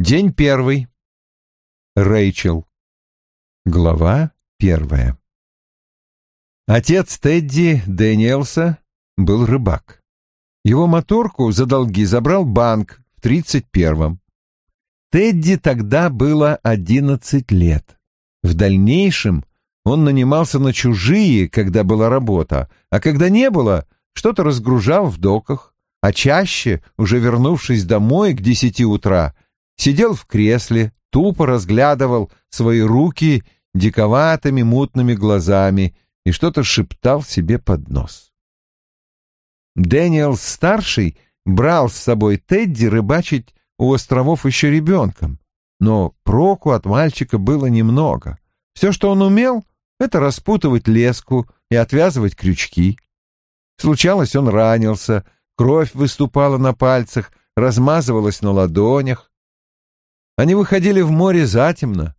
День первый. Рэйчел. Глава первая. Отец Тедди Дэниелса был рыбак. Его моторку за долги забрал банк в тридцать первом. Тедди тогда было одиннадцать лет. В дальнейшем он нанимался на чужие, когда была работа, а когда не было, что-то разгружал в доках, а чаще, уже вернувшись домой к десяти утра, сидел в кресле, тупо разглядывал свои руки диковатыми мутными глазами и что-то шептал себе под нос. Дэниел-старший брал с собой Тедди рыбачить у островов еще ребенком, но проку от мальчика было немного. Все, что он умел, это распутывать леску и отвязывать крючки. Случалось, он ранился, кровь выступала на пальцах, размазывалась на ладонях. Они выходили в море затемно,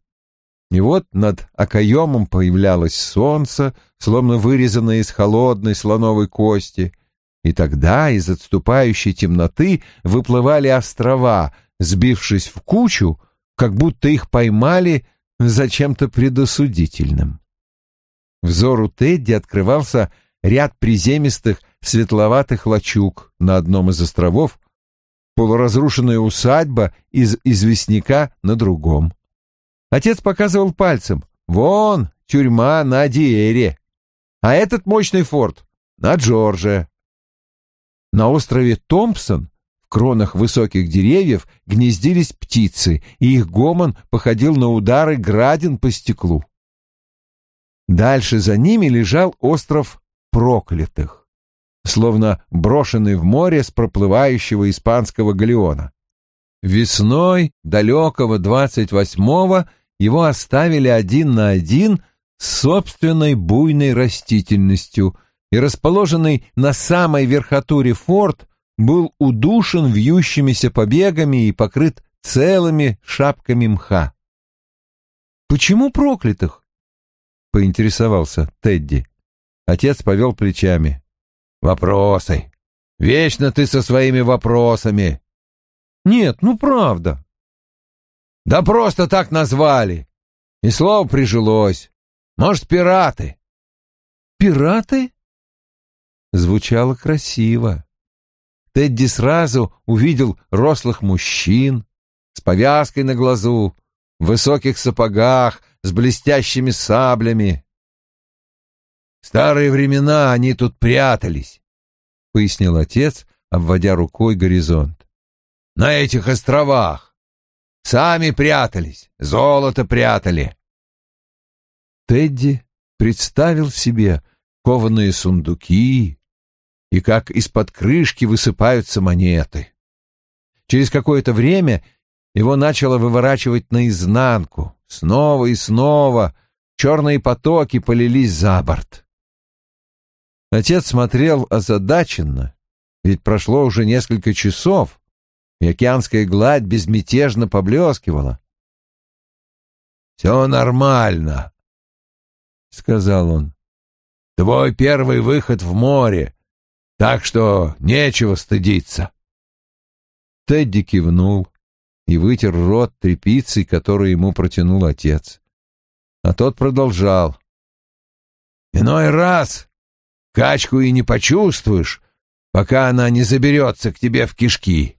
и вот над окоемом появлялось солнце, словно вырезанное из холодной слоновой кости, и тогда из отступающей темноты выплывали острова, сбившись в кучу, как будто их поймали за чем-то предосудительным. Взору Тедди открывался ряд приземистых светловатых лачуг на одном из островов, полуразрушенная усадьба из известняка на другом. Отец показывал пальцем. «Вон, тюрьма на Диэре, а этот мощный форт на Джорже». На острове Томпсон в кронах высоких деревьев гнездились птицы, и их гомон походил на удары градин по стеклу. Дальше за ними лежал остров проклятых, словно брошенный в море с проплывающего испанского галеона. Весной далекого двадцать восьмого его оставили один на один с собственной буйной растительностью — и расположенный на самой верхотуре форт был удушен вьющимися побегами и покрыт целыми шапками мха. «Почему проклятых?» — поинтересовался Тедди. Отец повел плечами. «Вопросы. Вечно ты со своими вопросами». «Нет, ну правда». «Да просто так назвали. И слово прижилось. Может, пираты». «Пираты?» звучало красиво. Тедди сразу увидел рослых мужчин с повязкой на глазу, в высоких сапогах, с блестящими саблями. «В старые времена они тут прятались», — пояснил отец, обводя рукой горизонт. «На этих островах. Сами прятались, золото прятали». Тедди представил себе кованые сундуки, и как из-под крышки высыпаются монеты. Через какое-то время его начало выворачивать наизнанку. Снова и снова черные потоки полились за борт. Отец смотрел озадаченно, ведь прошло уже несколько часов, и океанская гладь безмятежно поблескивала. «Все нормально», — сказал он. «Твой первый выход в море так что нечего стыдиться. Тедди кивнул и вытер рот тряпицей, которую ему протянул отец. А тот продолжал. «Иной раз качку и не почувствуешь, пока она не заберется к тебе в кишки».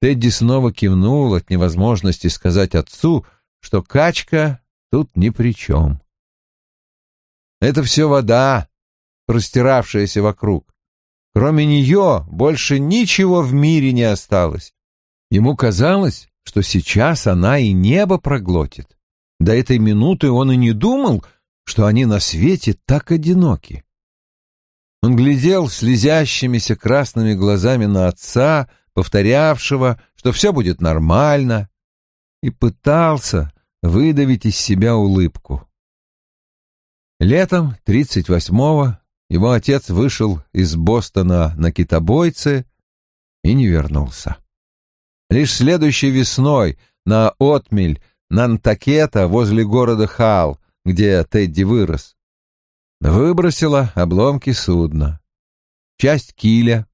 Тедди снова кивнул от невозможности сказать отцу, что качка тут ни при чем. «Это все вода», простиравшаяся вокруг. Кроме нее больше ничего в мире не осталось. Ему казалось, что сейчас она и небо проглотит. До этой минуты он и не думал, что они на свете так одиноки. Он глядел слезящимися красными глазами на отца, повторявшего, что все будет нормально, и пытался выдавить из себя улыбку. Летом тридцать восьмого его отец вышел из Бостона на китобойце и не вернулся. Лишь следующей весной на отмель Нантакета возле города Хал, где Тедди вырос, выбросила обломки судна. Часть киля,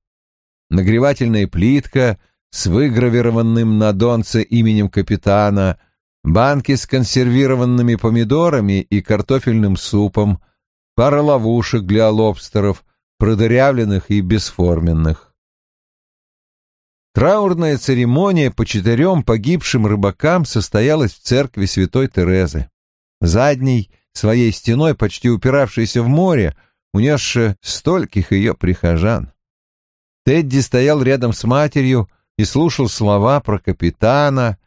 нагревательная плитка, с выгравированным на донце именем капитана, банки с консервированными помидорами и картофельным супом, пара ловушек для лобстеров, продырявленных и бесформенных. Траурная церемония по четырем погибшим рыбакам состоялась в церкви святой Терезы. Задней, своей стеной, почти упиравшейся в море, унесши стольких ее прихожан. Тедди стоял рядом с матерью и слушал слова про капитана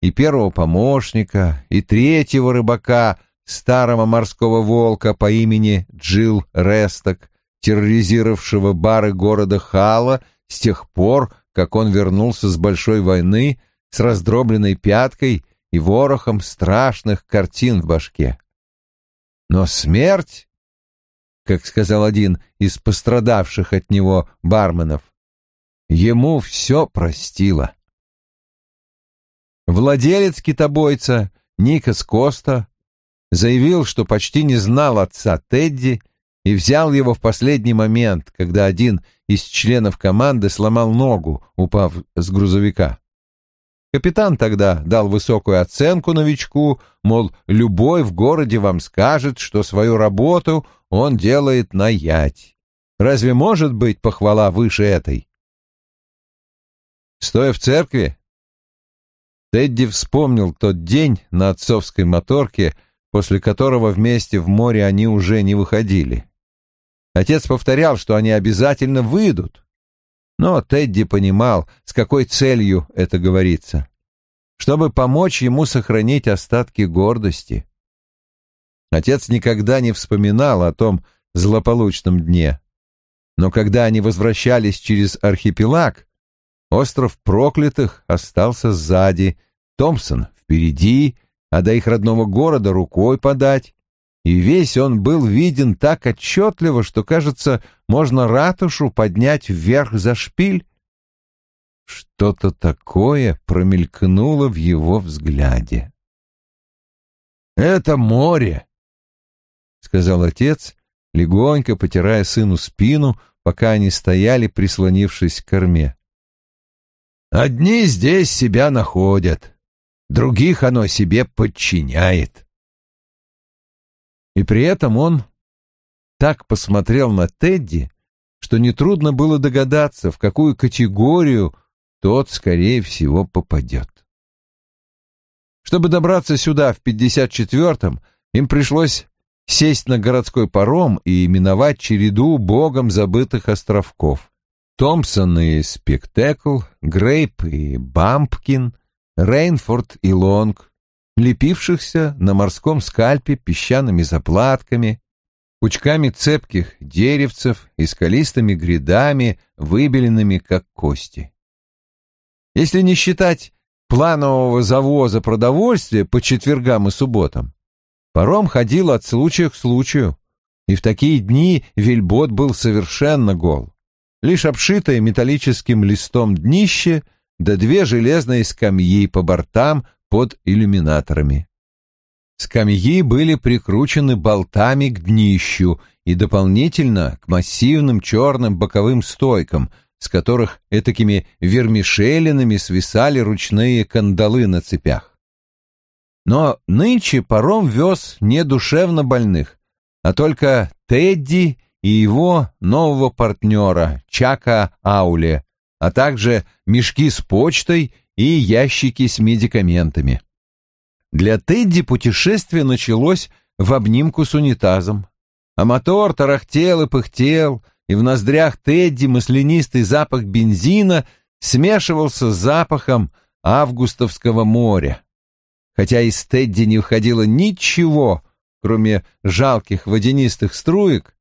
и первого помощника и третьего рыбака, старого морского волка по имени Джилл Ресток, терроризировавшего бары города Хала с тех пор, как он вернулся с большой войны с раздробленной пяткой и ворохом страшных картин в башке. Но смерть, как сказал один из пострадавших от него барменов, ему все простила. Владелец китобойца Никас Коста заявил, что почти не знал отца Тедди и взял его в последний момент, когда один из членов команды сломал ногу, упав с грузовика. Капитан тогда дал высокую оценку новичку, мол, любой в городе вам скажет, что свою работу он делает на ять. Разве может быть похвала выше этой? Стоя в церкви, Тедди вспомнил тот день на отцовской моторке, после которого вместе в море они уже не выходили. Отец повторял, что они обязательно выйдут. Но Тедди понимал, с какой целью это говорится. Чтобы помочь ему сохранить остатки гордости. Отец никогда не вспоминал о том злополучном дне. Но когда они возвращались через архипелаг, остров проклятых остался сзади, Томпсон впереди, а до их родного города рукой подать, и весь он был виден так отчетливо, что, кажется, можно ратушу поднять вверх за шпиль. Что-то такое промелькнуло в его взгляде. «Это море», — сказал отец, легонько потирая сыну спину, пока они стояли, прислонившись к корме. «Одни здесь себя находят, других оно себе подчиняет». И при этом он так посмотрел на Тедди, что нетрудно было догадаться, в какую категорию тот, скорее всего, попадет. Чтобы добраться сюда в 54-м, им пришлось сесть на городской паром и именовать череду богом забытых островков. Томпсон и Спектекл, Грейп и Бампкин, Рейнфорд и Лонг, лепившихся на морском скальпе песчаными заплатками, пучками цепких деревцев и скалистыми грядами, выбеленными как кости. Если не считать планового завоза продовольствия по четвергам и субботам, паром ходил от случая к случаю, и в такие дни вельбот был совершенно гол. Лишь обшитое металлическим листом днище да две железные скамьи по бортам под иллюминаторами. Скамьи были прикручены болтами к днищу и дополнительно к массивным черным боковым стойкам, с которых этакими вермишелинами свисали ручные кандалы на цепях. Но нынче паром вез не душевно больных, а только Тедди и его нового партнера Чака Ауле, а также мешки с почтой и ящики с медикаментами. Для Тедди путешествие началось в обнимку с унитазом, а мотор тарахтел и пыхтел, и в ноздрях Тедди маслянистый запах бензина смешивался с запахом августовского моря. Хотя из Тедди не входило ничего, кроме жалких водянистых струек,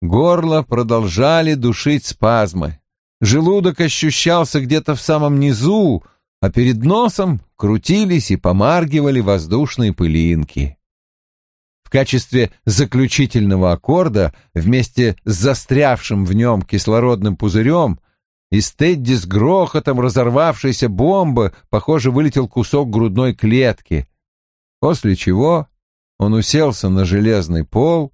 горло продолжали душить спазмы. Желудок ощущался где-то в самом низу, а перед носом крутились и помаргивали воздушные пылинки. В качестве заключительного аккорда вместе с застрявшим в нем кислородным пузырем из Тедди с грохотом разорвавшейся бомбы, похоже, вылетел кусок грудной клетки, после чего он уселся на железный пол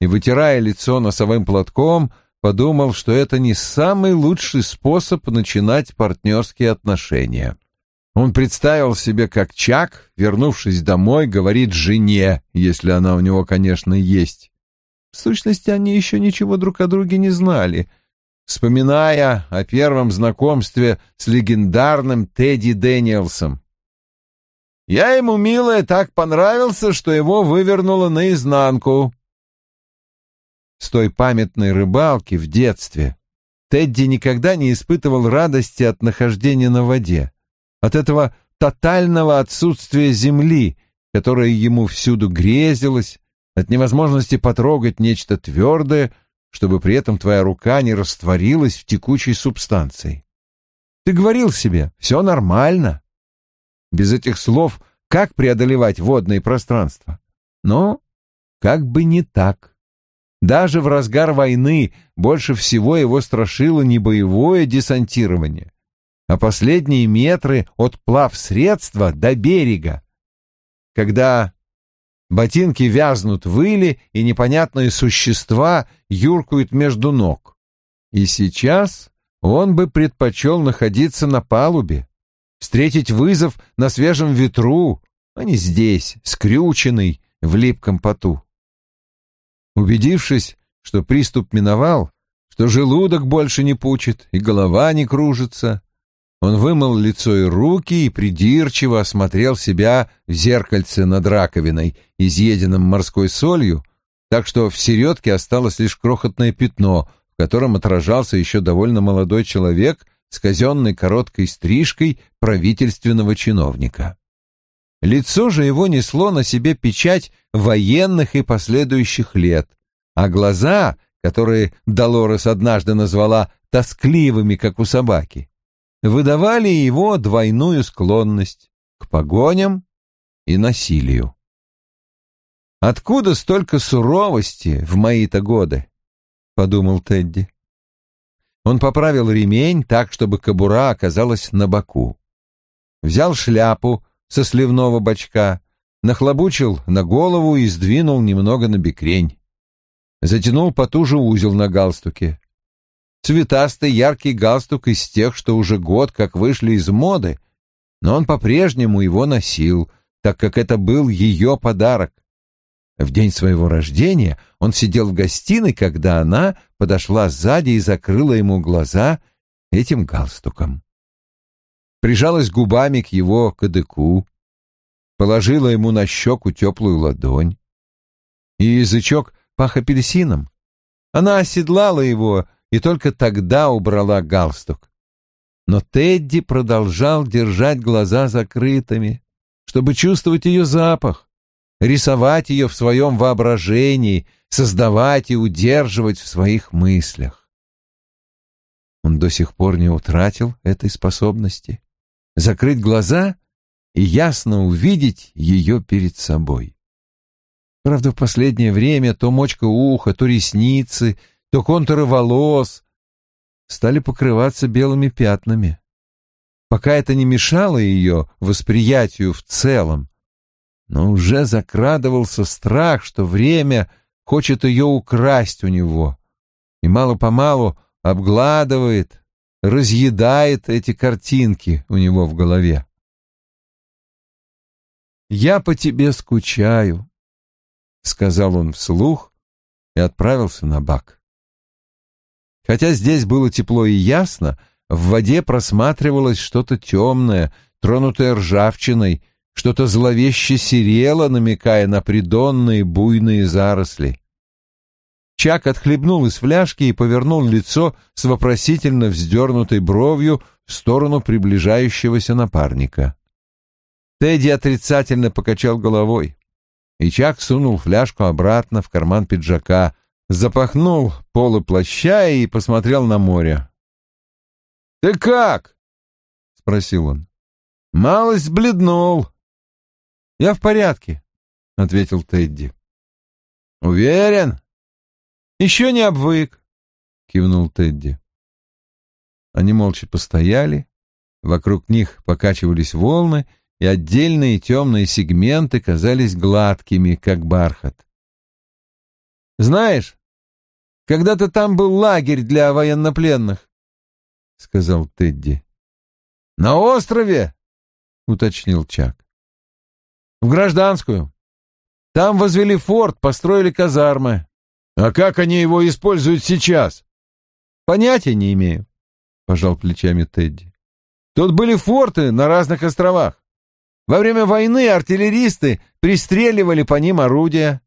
и, вытирая лицо носовым платком, подумал, что это не самый лучший способ начинать партнерские отношения. Он представил себе, как Чак, вернувшись домой, говорит жене, если она у него, конечно, есть. В сущности, они еще ничего друг о друге не знали. Вспоминая о первом знакомстве с легендарным Тедди Дэниелсом. «Я ему, милая, так понравился, что его вывернуло наизнанку», с той памятной рыбалки в детстве Тедди никогда не испытывал радости от нахождения на воде, от этого тотального отсутствия земли, которая ему всюду грезилась, от невозможности потрогать нечто твердое, чтобы при этом твоя рука не растворилась в текучей субстанции. Ты говорил себе, все нормально. Без этих слов как преодолевать водные пространства? Но как бы не так. Даже в разгар войны больше всего его страшило не боевое десантирование, а последние метры от плавсредства до берега, когда ботинки вязнут в иле и непонятные существа юркают между ног. И сейчас он бы предпочел находиться на палубе, встретить вызов на свежем ветру, а не здесь, скрюченный в липком поту. Убедившись, что приступ миновал, что желудок больше не пучит и голова не кружится, он вымыл лицо и руки и придирчиво осмотрел себя в зеркальце над раковиной, изъеденным морской солью, так что в середке осталось лишь крохотное пятно, в котором отражался еще довольно молодой человек с казенной короткой стрижкой правительственного чиновника. Лицо же его несло на себе печать военных и последующих лет, а глаза, которые Долорес однажды назвала тоскливыми, как у собаки, выдавали его двойную склонность к погоням и насилию. «Откуда столько суровости в мои-то годы?» — подумал Тедди. Он поправил ремень так, чтобы кобура оказалась на боку. Взял шляпу, со сливного бачка, нахлобучил на голову и сдвинул немного на бекрень. Затянул потуже узел на галстуке. Цветастый яркий галстук из тех, что уже год как вышли из моды, но он по-прежнему его носил, так как это был ее подарок. В день своего рождения он сидел в гостиной, когда она подошла сзади и закрыла ему глаза этим галстуком прижалась губами к его кадыку, положила ему на щеку теплую ладонь. И язычок пах апельсином. Она оседлала его и только тогда убрала галстук. Но Тедди продолжал держать глаза закрытыми, чтобы чувствовать ее запах, рисовать ее в своем воображении, создавать и удерживать в своих мыслях. Он до сих пор не утратил этой способности закрыть глаза и ясно увидеть ее перед собой. Правда, в последнее время то мочка уха, то ресницы, то контуры волос стали покрываться белыми пятнами. Пока это не мешало ее восприятию в целом, но уже закрадывался страх, что время хочет ее украсть у него, и мало-помалу обгладывает, разъедает эти картинки у него в голове. «Я по тебе скучаю», — сказал он вслух и отправился на бак. Хотя здесь было тепло и ясно, в воде просматривалось что-то темное, тронутое ржавчиной, что-то зловеще серело, намекая на придонные буйные заросли. Чак отхлебнул из фляжки и повернул лицо с вопросительно вздернутой бровью в сторону приближающегося напарника. Тедди отрицательно покачал головой, и Чак сунул фляжку обратно в карман пиджака, запахнул полы плаща и посмотрел на море. «Ты как?» — спросил он. «Малость бледнул». «Я в порядке», — ответил Тедди. «Уверен?» Еще не обвык, кивнул Тедди. Они молча постояли, вокруг них покачивались волны, и отдельные темные сегменты казались гладкими, как бархат. «Знаешь, Когда-то там был лагерь для военнопленных, — сказал Тедди. — На острове? — уточнил Чак. — В гражданскую. Там возвели форт, построили казармы. А как они его используют сейчас? — Понятия не имею, — пожал плечами Тедди. — Тут были форты на разных островах. Во время войны артиллеристы пристреливали по ним орудия.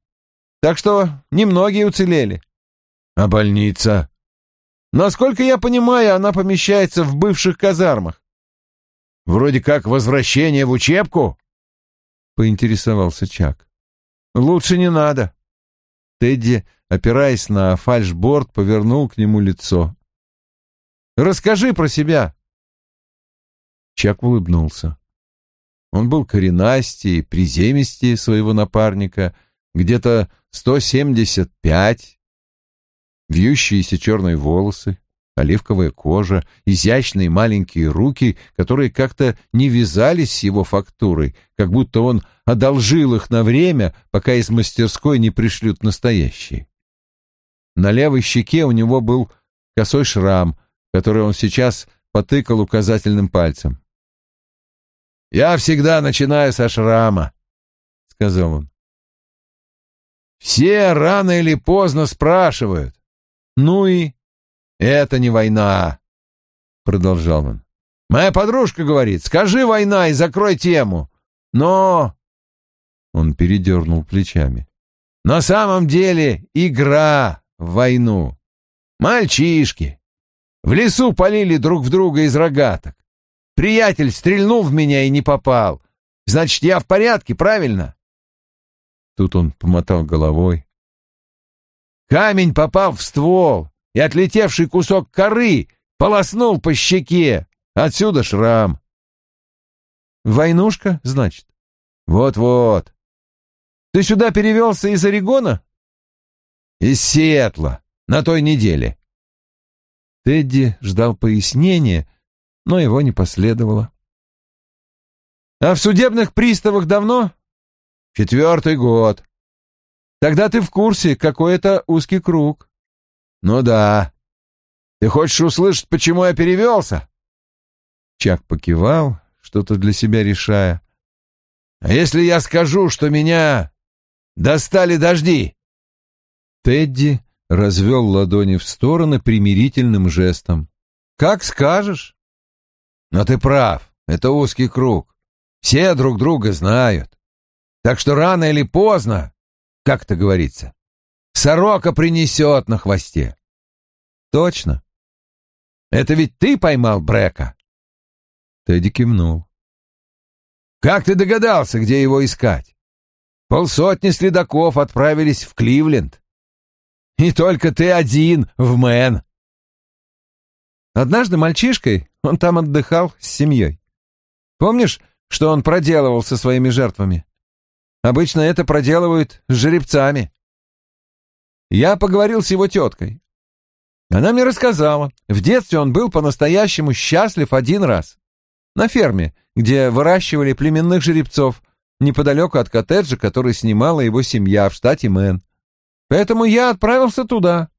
Так что немногие уцелели. А больница? Насколько я понимаю, она помещается в бывших казармах. Вроде как возвращение в учебку? Поинтересовался Чак. Лучше не надо. Тедди, опираясь на фальшборд, повернул к нему лицо. Расскажи про себя. Чак улыбнулся. Он был коренастее, приземистее своего напарника, где-то 175, вьющиеся черные волосы, оливковая кожа, изящные маленькие руки, которые как-то не вязались с его фактурой, как будто он одолжил их на время, пока из мастерской не пришлют настоящие. На левой щеке у него был косой шрам, который он сейчас потыкал указательным пальцем. «Я всегда начинаю со шрама», — сказал он. Все рано или поздно спрашивают. Ну и... Это не война, продолжал он. Моя подружка говорит, скажи война и закрой тему. Но... Он передернул плечами. На самом деле игра в войну. Мальчишки. В лесу полили друг в друга из рогаток. Приятель стрельнул в меня и не попал. Значит, я в порядке, правильно? Тут он помотал головой. Камень попал в ствол, и отлетевший кусок коры полоснул по щеке. Отсюда шрам. Войнушка, значит? Вот-вот. Ты сюда перевелся из Орегона? Из Сиэтла, на той неделе. Тедди ждал пояснения, но его не последовало. А в судебных приставах давно? Четвертый год. Тогда ты в курсе, какой это узкий круг. Ну да. Ты хочешь услышать, почему я перевелся? Чак покивал, что-то для себя решая. А если я скажу, что меня достали дожди? Тедди развел ладони в стороны примирительным жестом. Как скажешь. Но ты прав, это узкий круг. Все друг друга знают. Так что рано или поздно, как это говорится, сорока принесет на хвосте. Точно. Это ведь ты поймал Брека? Тедди кивнул. Как ты догадался, где его искать? Полсотни следаков отправились в Кливленд. И только ты один в Мэн. Однажды мальчишкой он там отдыхал с семьей. Помнишь, что он проделывал со своими жертвами? Обычно это проделывают с жеребцами. Я поговорил с его теткой. Она мне рассказала, в детстве он был по-настоящему счастлив один раз. На ферме, где выращивали племенных жеребцов, неподалеку от коттеджа, который снимала его семья в штате Мэн. Поэтому я отправился туда.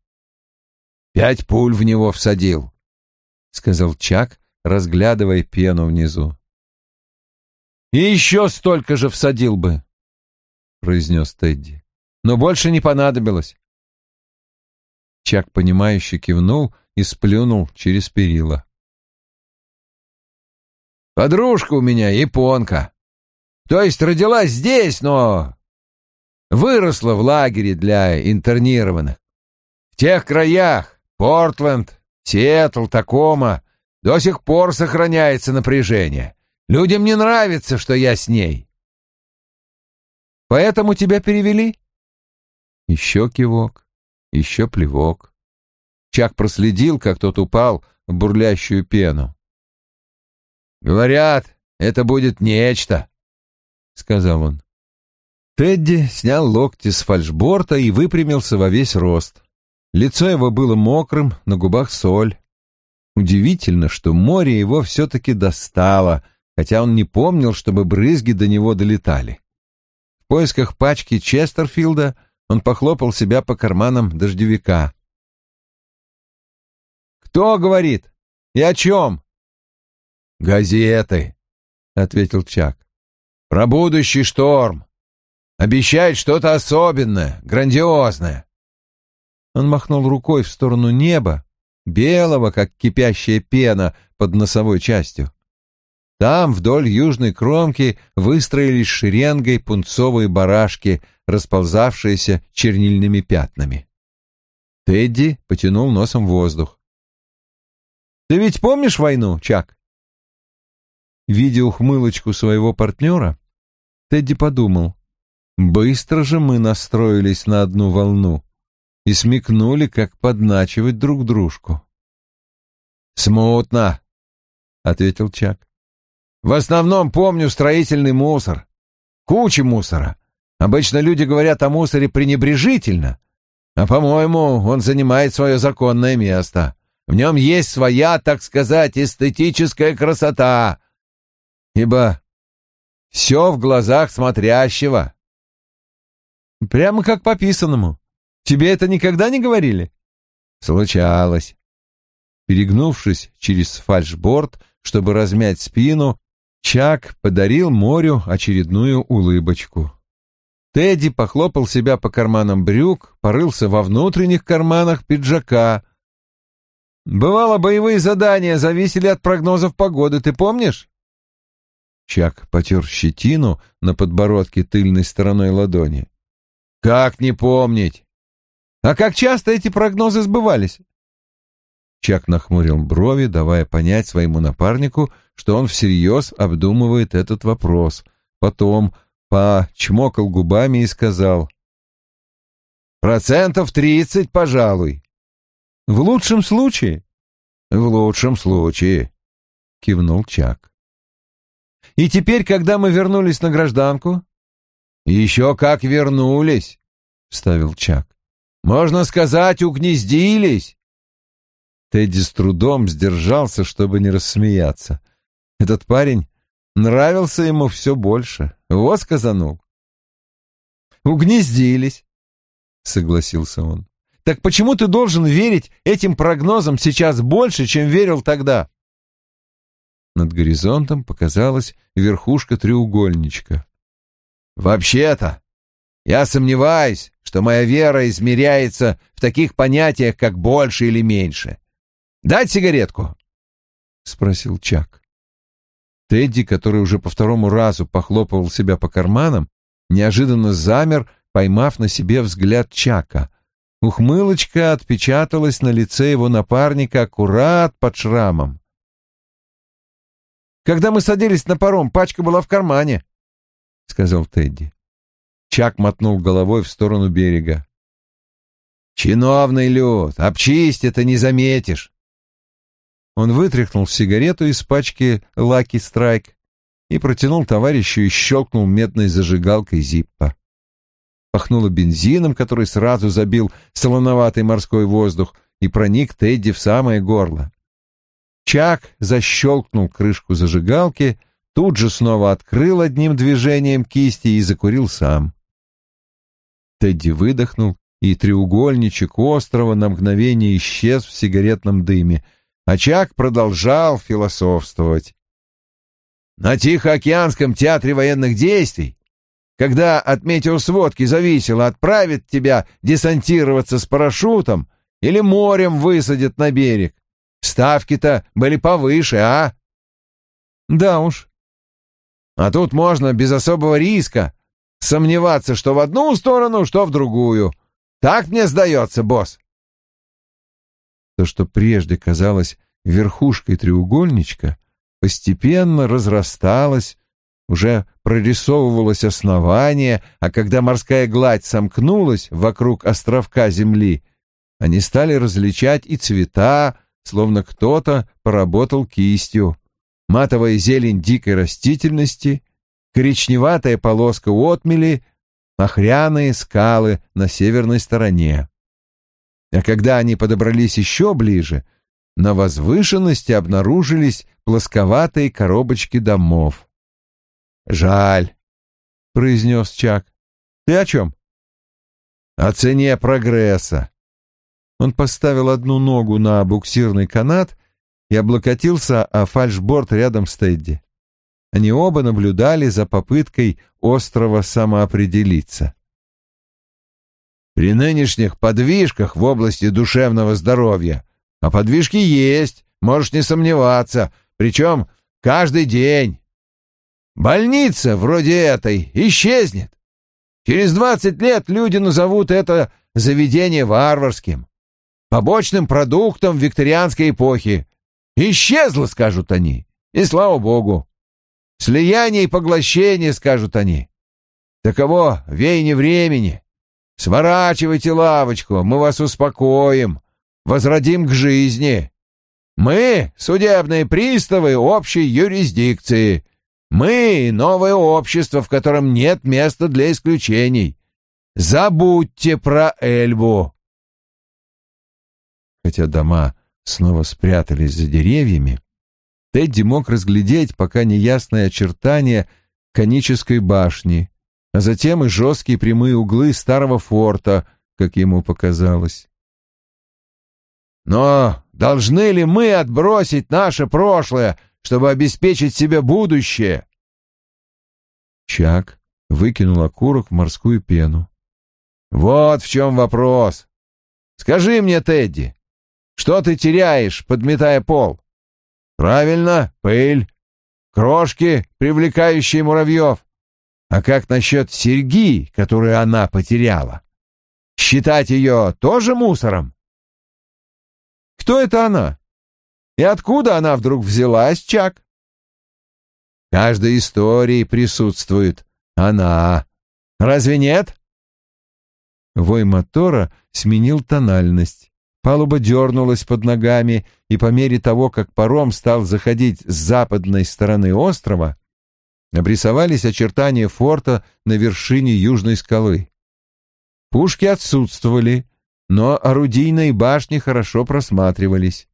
«Пять пуль в него всадил», — сказал Чак, разглядывая пену внизу. «И еще столько же всадил бы», произнес Тедди. «Но больше не понадобилось». Чак, понимающе кивнул и сплюнул через перила. «Подружка у меня японка. То есть родилась здесь, но выросла в лагере для интернированных. В тех краях, Портленд, Сиэтл, Такома, до сих пор сохраняется напряжение. Людям не нравится, что я с ней. Поэтому тебя перевели?» Еще кивок, еще плевок. Чак проследил, как тот упал в бурлящую пену. «Говорят, это будет нечто», — сказал он. Тедди снял локти с фальшборта и выпрямился во весь рост. Лицо его было мокрым, на губах соль. Удивительно, что море его все-таки достало, хотя он не помнил, чтобы брызги до него долетали. В поисках пачки Честерфилда он похлопал себя по карманам дождевика. «Кто говорит? И о чем?» «Газеты», — ответил Чак. «Про будущий шторм. Обещает что-то особенное, грандиозное». Он махнул рукой в сторону неба, белого, как кипящая пена под носовой частью. Там, вдоль южной кромки, выстроились шеренгой пунцовые барашки, расползавшиеся чернильными пятнами. Тедди потянул носом воздух. «Ты ведь помнишь войну, Чак?» Видя ухмылочку своего партнера, Тедди подумал, быстро же мы настроились на одну волну и смекнули, как подначивать друг дружку. «Смутно», — ответил Чак. «В основном помню строительный мусор. Куча мусора. Обычно люди говорят о мусоре пренебрежительно, а, по-моему, он занимает свое законное место. В нем есть своя, так сказать, эстетическая красота, ибо все в глазах смотрящего. Прямо как по писанному. Тебе это никогда не говорили? Случалось. Перегнувшись через фальшборд, чтобы размять спину, Чак подарил морю очередную улыбочку. Тедди похлопал себя по карманам брюк, порылся во внутренних карманах пиджака. «Бывало, боевые задания зависели от прогнозов погоды, ты помнишь?» Чак потер щетину на подбородке тыльной стороной ладони. «Как не помнить? А как часто эти прогнозы сбывались?» Чак нахмурил брови, давая понять своему напарнику, что он всерьез обдумывает этот вопрос. Потом почмокал губами и сказал. «Процентов тридцать, пожалуй». «В лучшем случае?» «В лучшем случае», — кивнул Чак. И теперь, когда мы вернулись на гражданку? Еще как вернулись, вставил Чак. Можно сказать, угнездились. Тедди с трудом сдержался, чтобы не рассмеяться. Этот парень нравился ему все больше. Вот сказанул. Угнездились, согласился он. Так почему ты должен верить этим прогнозам сейчас больше, чем верил тогда? Над горизонтом показалась верхушка треугольничка. «Вообще-то, я сомневаюсь, что моя вера измеряется в таких понятиях, как больше или меньше. Дать сигаретку?» — спросил Чак. Тедди, который уже по второму разу похлопывал себя по карманам, неожиданно замер, поймав на себе взгляд Чака. Ухмылочка отпечаталась на лице его напарника аккурат под шрамом. Когда мы садились на паром, пачка была в кармане, — сказал Тедди. Чак мотнул головой в сторону берега. «Чиновный люд, обчисть это не заметишь». Он вытряхнул сигарету из пачки «Лаки Страйк» и протянул товарищу и щелкнул медной зажигалкой Зиппа. Пахнуло бензином, который сразу забил солоноватый морской воздух и проник Тедди в самое горло. Чак защелкнул крышку зажигалки, тут же снова открыл одним движением кисти и закурил сам. Тедди выдохнул, и треугольничек острова на мгновение исчез в сигаретном дыме, а Чак продолжал философствовать. На Тихоокеанском театре военных действий, когда от метеосводки зависело, отправит тебя десантироваться с парашютом или морем высадят на берег, Ставки-то были повыше, а? Да уж. А тут можно без особого риска сомневаться, что в одну сторону, что в другую. Так мне сдается, босс. То, что прежде казалось верхушкой треугольничка, постепенно разрасталось, уже прорисовывалось основание, а когда морская гладь сомкнулась вокруг островка земли, они стали различать и цвета, словно кто-то поработал кистью. Матовая зелень дикой растительности, коричневатая полоска отмели, охряные скалы на северной стороне. А когда они подобрались еще ближе, на возвышенности обнаружились плосковатые коробочки домов. «Жаль», — произнес Чак. «Ты о чем?» «О цене прогресса. Он поставил одну ногу на буксирный канат и облокотился о фальшборд рядом с Тедди. Они оба наблюдали за попыткой острова самоопределиться. При нынешних подвижках в области душевного здоровья, а подвижки есть, можешь не сомневаться, причем каждый день. Больница вроде этой исчезнет. Через двадцать лет люди назовут это заведение варварским, побочным продуктом викторианской эпохи. Исчезло, скажут они, и слава богу. Слияние и поглощение, скажут они. Таково веяние времени. Сворачивайте лавочку, мы вас успокоим, возродим к жизни. Мы — судебные приставы общей юрисдикции. Мы — новое общество, в котором нет места для исключений. Забудьте про Эльбу. Хотя дома снова спрятались за деревьями, Тедди мог разглядеть пока неясные очертания конической башни, а затем и жесткие прямые углы старого форта, как ему показалось. Но должны ли мы отбросить наше прошлое, чтобы обеспечить себе будущее? Чак выкинул окурок в морскую пену. Вот в чем вопрос. Скажи мне, Тедди, что ты теряешь, подметая пол? Правильно, пыль, крошки, привлекающие муравьев. А как насчет серьги, которую она потеряла? Считать ее тоже мусором? Кто это она? И откуда она вдруг взялась, Чак? В каждой истории присутствует она. Разве нет? Вой мотора сменил тональность. Палуба дернулась под ногами, и по мере того, как паром стал заходить с западной стороны острова, обрисовались очертания форта на вершине южной скалы. Пушки отсутствовали, но орудийные башни хорошо просматривались.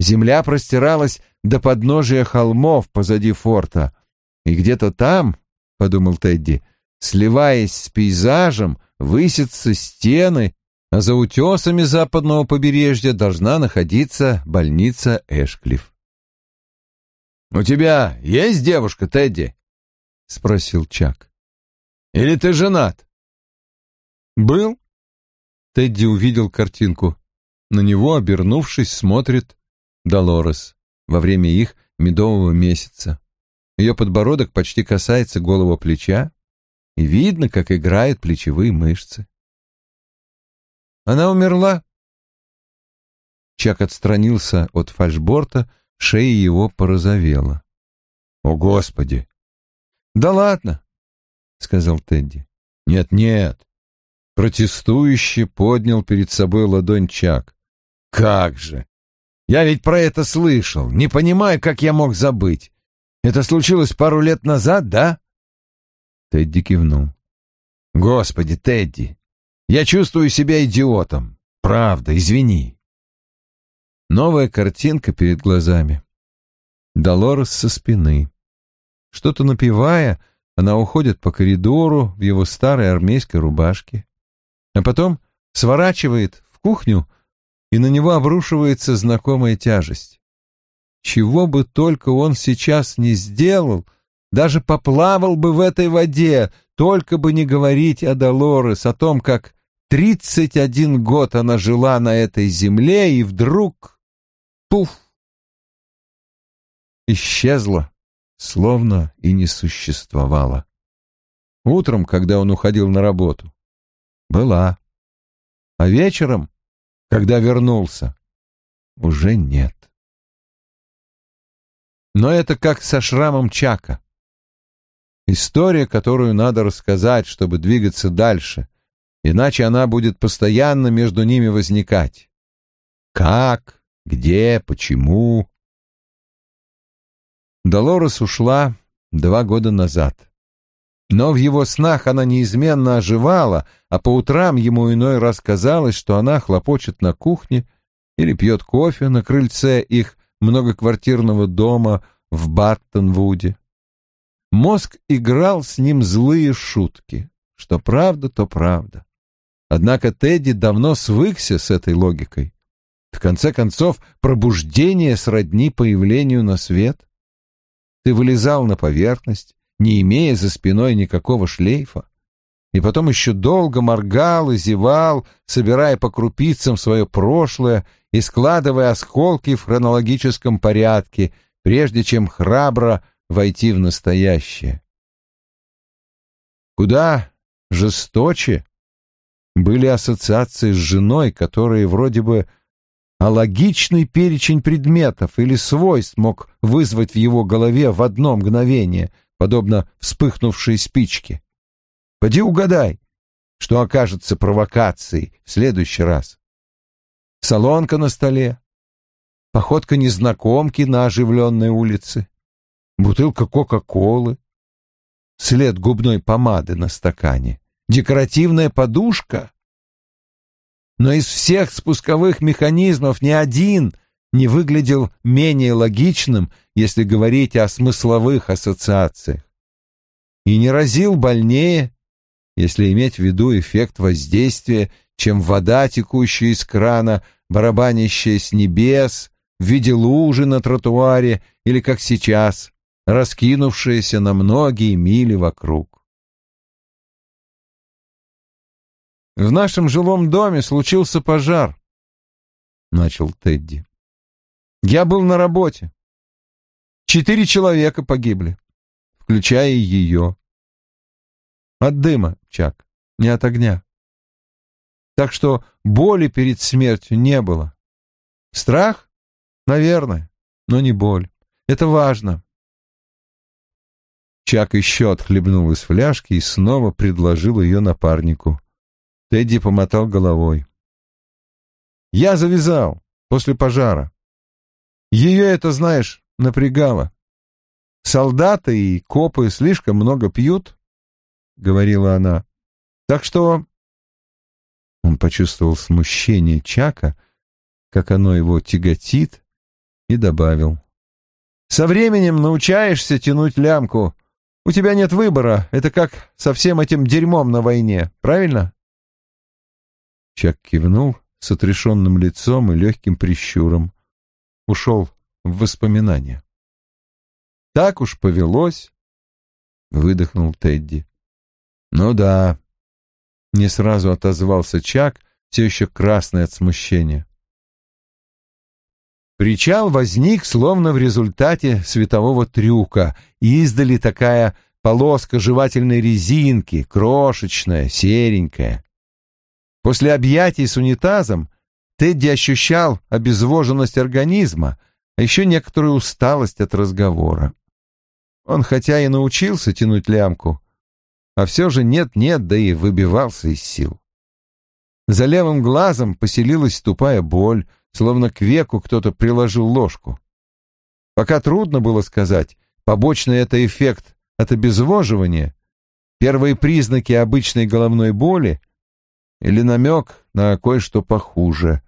Земля простиралась до подножия холмов позади форта, и где-то там, — подумал Тедди, — сливаясь с пейзажем, высятся стены а за утесами западного побережья должна находиться больница Эшклифф. «У тебя есть девушка, Тедди?» — спросил Чак. «Или ты женат?» «Был». Тедди увидел картинку. На него, обернувшись, смотрит Долорес во время их медового месяца. Ее подбородок почти касается голого плеча, и видно, как играют плечевые мышцы. Она умерла. Чак отстранился от фальшборта, шея его порозовела. «О, Господи!» «Да ладно!» — сказал Тедди. «Нет, нет!» Протестующий поднял перед собой ладонь Чак. «Как же! Я ведь про это слышал. Не понимаю, как я мог забыть. Это случилось пару лет назад, да?» Тедди кивнул. «Господи, Тедди, я чувствую себя идиотом. Правда, извини. Новая картинка перед глазами. Долорес со спины. Что-то напевая, она уходит по коридору в его старой армейской рубашке. А потом сворачивает в кухню, и на него обрушивается знакомая тяжесть. Чего бы только он сейчас не сделал, даже поплавал бы в этой воде, только бы не говорить о Долорес, о том, как Тридцать один год она жила на этой земле, и вдруг... Пуф! Исчезла, словно и не существовала. Утром, когда он уходил на работу, была. А вечером, когда вернулся, уже нет. Но это как со шрамом Чака. История, которую надо рассказать, чтобы двигаться дальше — иначе она будет постоянно между ними возникать. Как, где, почему? Долорес ушла два года назад. Но в его снах она неизменно оживала, а по утрам ему иной раз казалось, что она хлопочет на кухне или пьет кофе на крыльце их многоквартирного дома в Баттонвуде. Мозг играл с ним злые шутки. Что правда, то правда. Однако Тедди давно свыкся с этой логикой. В конце концов, пробуждение сродни появлению на свет. Ты вылезал на поверхность, не имея за спиной никакого шлейфа, и потом еще долго моргал и зевал, собирая по крупицам свое прошлое и складывая осколки в хронологическом порядке, прежде чем храбро войти в настоящее. Куда жесточе были ассоциации с женой, которые вроде бы а логичный перечень предметов или свойств мог вызвать в его голове в одно мгновение, подобно вспыхнувшей спичке. Поди угадай, что окажется провокацией в следующий раз. Солонка на столе, походка незнакомки на оживленной улице, бутылка Кока-Колы, след губной помады на стакане, декоративная подушка. Но из всех спусковых механизмов ни один не выглядел менее логичным, если говорить о смысловых ассоциациях. И не разил больнее, если иметь в виду эффект воздействия, чем вода, текущая из крана, барабанящая с небес, в виде лужи на тротуаре или, как сейчас, раскинувшаяся на многие мили вокруг. «В нашем жилом доме случился пожар», — начал Тедди. «Я был на работе. Четыре человека погибли, включая ее. От дыма, Чак, не от огня. Так что боли перед смертью не было. Страх? Наверное, но не боль. Это важно. Чак еще отхлебнул из фляжки и снова предложил ее напарнику. Тедди помотал головой. «Я завязал после пожара. Ее это, знаешь, напрягало. Солдаты и копы слишком много пьют, говорила она. Так что он почувствовал смущение Чака, как оно его тяготит, и добавил. «Со временем научаешься тянуть лямку. У тебя нет выбора. Это как со всем этим дерьмом на войне, правильно?» Чак кивнул с отрешенным лицом и легким прищуром. Ушел в воспоминания. «Так уж повелось», — выдохнул Тедди. «Ну да», — не сразу отозвался Чак, все еще красный от смущения. Причал возник словно в результате светового трюка, издали такая полоска жевательной резинки, крошечная, серенькая. После объятий с унитазом Тедди ощущал обезвоженность организма, а еще некоторую усталость от разговора. Он хотя и научился тянуть лямку, а все же нет-нет, да и выбивался из сил. За левым глазом поселилась тупая боль, словно к веку кто-то приложил ложку. Пока трудно было сказать, побочный это эффект от обезвоживания, первые признаки обычной головной боли или намек на кое-что похуже,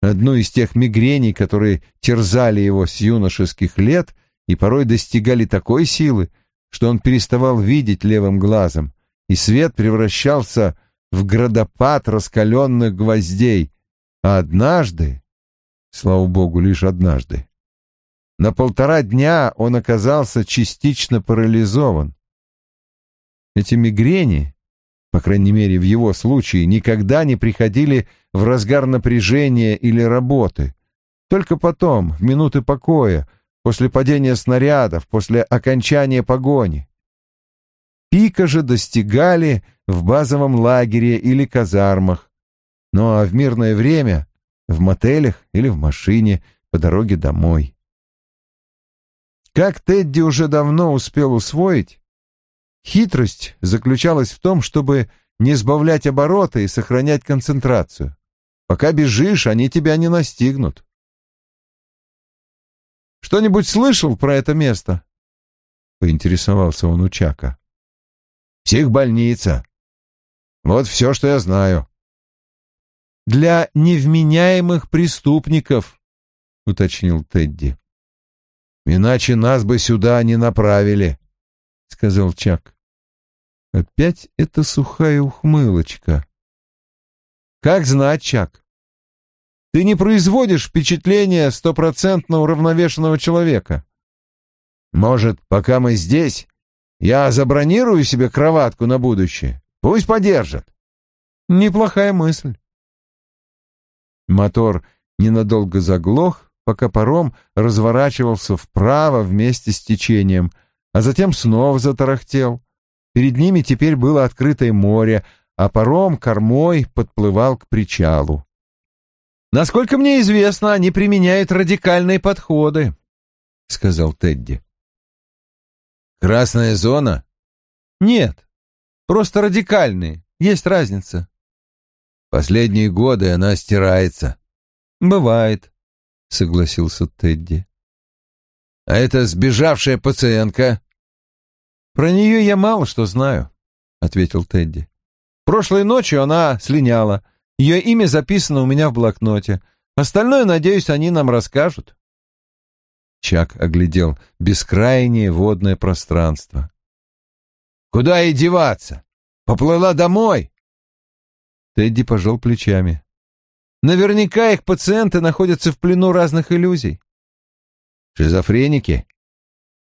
одну из тех мигрений, которые терзали его с юношеских лет и порой достигали такой силы, что он переставал видеть левым глазом, и свет превращался в градопад раскаленных гвоздей. А однажды, слава богу, лишь однажды, на полтора дня он оказался частично парализован. Эти мигрени, по крайней мере в его случае, никогда не приходили в разгар напряжения или работы. Только потом, в минуты покоя, после падения снарядов, после окончания погони. Пика же достигали в базовом лагере или казармах, ну а в мирное время — в мотелях или в машине по дороге домой. Как Тедди уже давно успел усвоить, хитрость заключалась в том, чтобы не сбавлять обороты и сохранять концентрацию. Пока бежишь, они тебя не настигнут. «Что-нибудь слышал про это место?» — поинтересовался он у Чака. «Психбольница. Вот все, что я знаю». «Для невменяемых преступников», — уточнил Тедди. «Иначе нас бы сюда не направили», — сказал Чак. Опять эта сухая ухмылочка. Как знать, Чак. Ты не производишь впечатления стопроцентно уравновешенного человека. Может, пока мы здесь, я забронирую себе кроватку на будущее? Пусть подержат. Неплохая мысль. Мотор ненадолго заглох, пока паром разворачивался вправо вместе с течением, а затем снова затарахтел. Перед ними теперь было открытое море, а паром кормой подплывал к причалу. «Насколько мне известно, они применяют радикальные подходы», — сказал Тедди. «Красная зона?» «Нет, просто радикальные. Есть разница». «Последние годы она стирается». «Бывает», — согласился Тедди. «А это сбежавшая пациентка?» «Про нее я мало что знаю», — ответил Тедди. «Прошлой ночью она слиняла. Ее имя записано у меня в блокноте. Остальное, надеюсь, они нам расскажут». Чак оглядел бескрайнее водное пространство. «Куда ей деваться? Поплыла домой?» Тедди пожал плечами. «Наверняка их пациенты находятся в плену разных иллюзий». «Шизофреники?»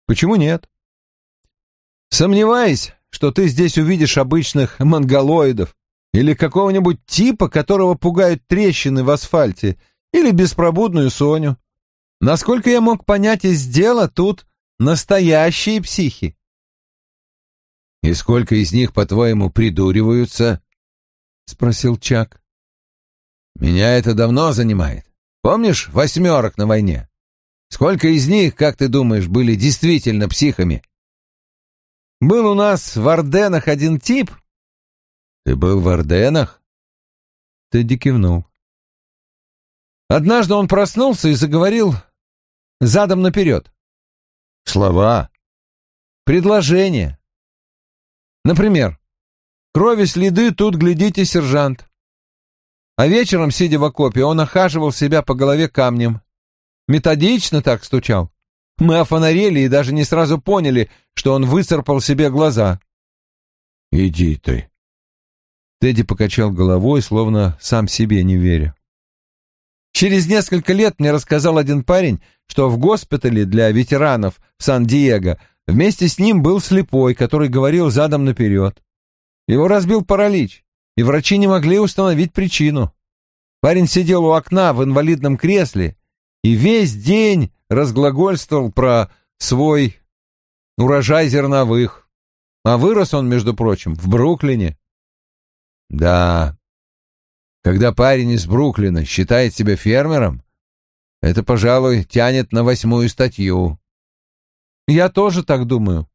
«Почему нет?» Сомневаюсь, что ты здесь увидишь обычных монголоидов или какого-нибудь типа, которого пугают трещины в асфальте, или беспробудную Соню. Насколько я мог понять из дела, тут настоящие психи. «И сколько из них, по-твоему, придуриваются?» — спросил Чак. «Меня это давно занимает. Помнишь восьмерок на войне? Сколько из них, как ты думаешь, были действительно психами?» Был у нас в Орденах один тип. Ты был в Орденах? Тедди кивнул. Однажды он проснулся и заговорил задом наперед. Слова. Предложения. Например, крови следы, тут глядите, сержант. А вечером, сидя в окопе, он охаживал себя по голове камнем. Методично так стучал. Мы офонарели и даже не сразу поняли, что он выцарпал себе глаза. «Иди ты!» Тедди покачал головой, словно сам себе не веря. Через несколько лет мне рассказал один парень, что в госпитале для ветеранов в Сан-Диего вместе с ним был слепой, который говорил задом наперед. Его разбил паралич, и врачи не могли установить причину. Парень сидел у окна в инвалидном кресле и весь день разглагольствовал про свой урожай зерновых. А вырос он, между прочим, в Бруклине. Да, когда парень из Бруклина считает себя фермером, это, пожалуй, тянет на восьмую статью. Я тоже так думаю,